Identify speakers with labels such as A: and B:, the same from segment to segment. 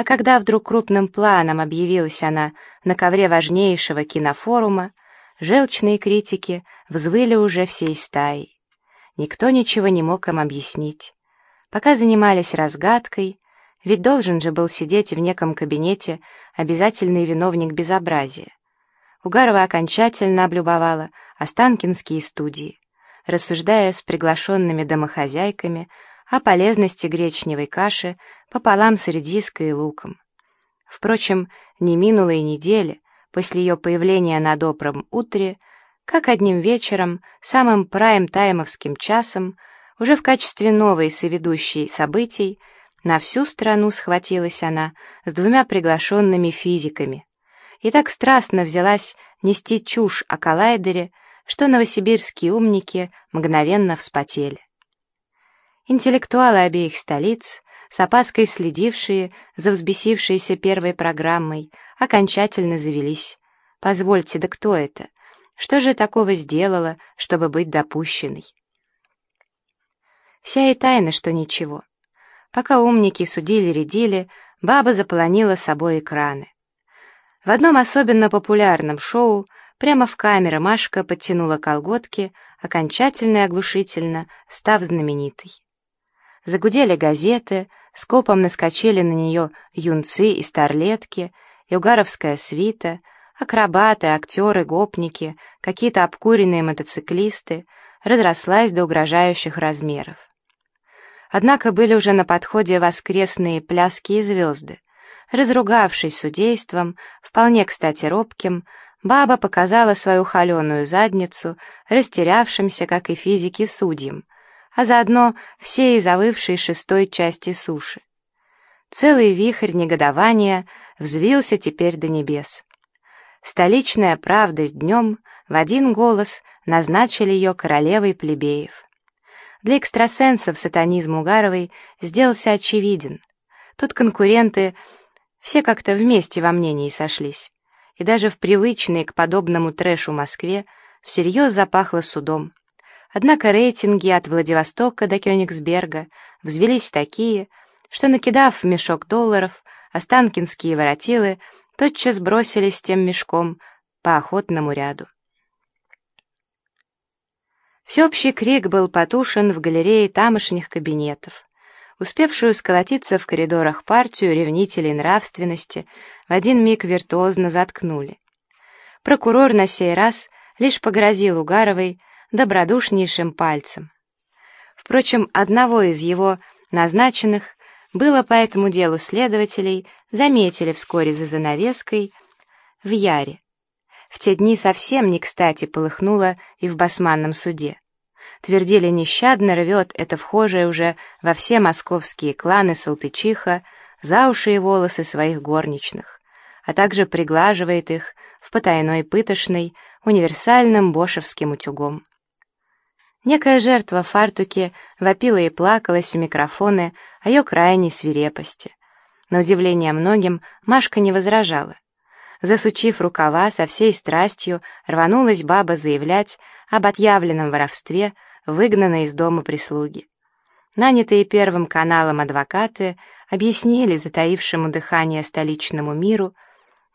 A: А когда вдруг крупным планом объявилась она на ковре важнейшего кинофорума, желчные критики взвыли уже всей стаей. Никто ничего не мог им объяснить. Пока занимались разгадкой, ведь должен же был сидеть в неком кабинете обязательный виновник безобразия. Угарова окончательно облюбовала Останкинские студии, рассуждая с приглашенными домохозяйками о полезности гречневой каши пополам с редиской и луком. Впрочем, не минуло и недели после ее появления на добром утре, как одним вечером, самым прайм-таймовским часом, уже в качестве новой соведущей событий, на всю страну схватилась она с двумя приглашенными физиками и так страстно взялась нести чушь о коллайдере, что новосибирские умники мгновенно вспотели. Интеллектуалы обеих столиц, с опаской следившие за взбесившейся первой программой, окончательно завелись. «Позвольте, да кто это? Что же такого сделала, чтобы быть допущенной?» Вся и тайна, что ничего. Пока умники судили-редили, баба заполонила собой экраны. В одном особенно популярном шоу прямо в камеры Машка подтянула колготки, окончательно и оглушительно став знаменитой. Загудели газеты, скопом наскочили на нее юнцы и старлетки, югаровская свита, акробаты, актеры, гопники, какие-то обкуренные мотоциклисты, разрослась до угрожающих размеров. Однако были уже на подходе воскресные пляски и звезды. Разругавшись судейством, вполне, кстати, робким, баба показала свою холеную задницу, растерявшимся, как и физики, судьям, а заодно всей завывшей шестой части суши. Целый вихрь негодования взвился теперь до небес. Столичная правда с днем в один голос назначили ее королевой плебеев. Для экстрасенсов сатанизм Угаровой сделался очевиден. Тут конкуренты все как-то вместе во мнении сошлись. И даже в привычной к подобному трэшу Москве всерьез запахло судом. Однако рейтинги от Владивостока до Кёнигсберга взвелись такие, что, накидав в мешок долларов, останкинские воротилы тотчас бросились тем мешком по охотному ряду. Всеобщий крик был потушен в галерее тамошних кабинетов. Успевшую сколотиться в коридорах партию ревнителей нравственности в один миг виртуозно заткнули. Прокурор на сей раз лишь погрозил Угаровой добродушнейшим пальцем. Впрочем, одного из его назначенных было по этому делу следователей заметили вскоре за занавеской в Яре. В те дни совсем не кстати полыхнуло и в басманном суде. Твердили, нещадно рвет это вхожее уже во все московские кланы Салтычиха за уши и волосы своих горничных, а также приглаживает их в потайной пытошной универсальным бошевским утюгом. Некая жертва в фартуке вопила и плакалась в микрофоны о ее крайней свирепости. На удивление многим Машка не возражала. Засучив рукава, со всей страстью рванулась баба заявлять об отъявленном воровстве, выгнанной из дома прислуги. Нанятые Первым каналом адвокаты объяснили затаившему дыхание столичному миру,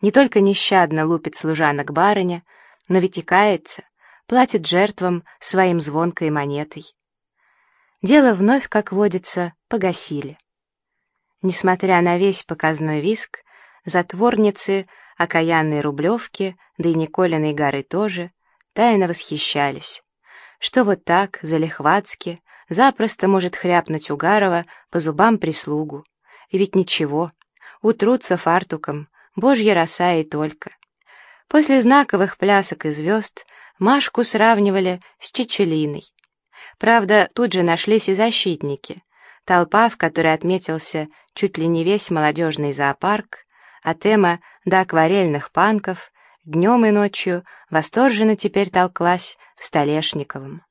A: не только нещадно лупит служанок барыня, но ведь и кается, платит жертвам своим звонкой монетой. Дело вновь, как водится, погасили. Несмотря на весь показной виск, затворницы — окаянные Рублевки, да и Николиной горы тоже, тайно восхищались, что вот так, залихватски, запросто может хряпнуть Угарова по зубам прислугу. И ведь ничего, утрутся фартуком, божья роса и только. После знаковых плясок и звезд Машку сравнивали с Чечелиной. Правда, тут же нашлись и защитники. Толпа, в которой отметился чуть ли не весь молодежный зоопарк, от Эма до акварельных панков, днем и ночью восторженно теперь толклась в Столешниковом.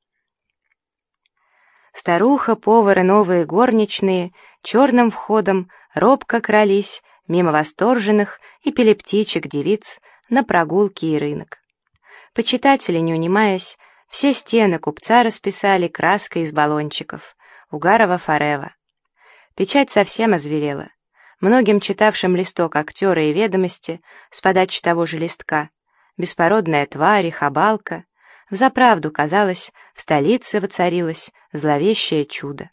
A: Старуха, повар и новые горничные черным входом робко крались мимо восторженных эпилептичек девиц на прогулки и рынок. Почитатели, не унимаясь, все стены купца расписали краской из баллончиков, угарова форева. Печать совсем озверела. Многим читавшим листок актера и ведомости с подачи того же листка, беспородная тварь и хабалка, взаправду казалось, в столице воцарилось зловещее чудо.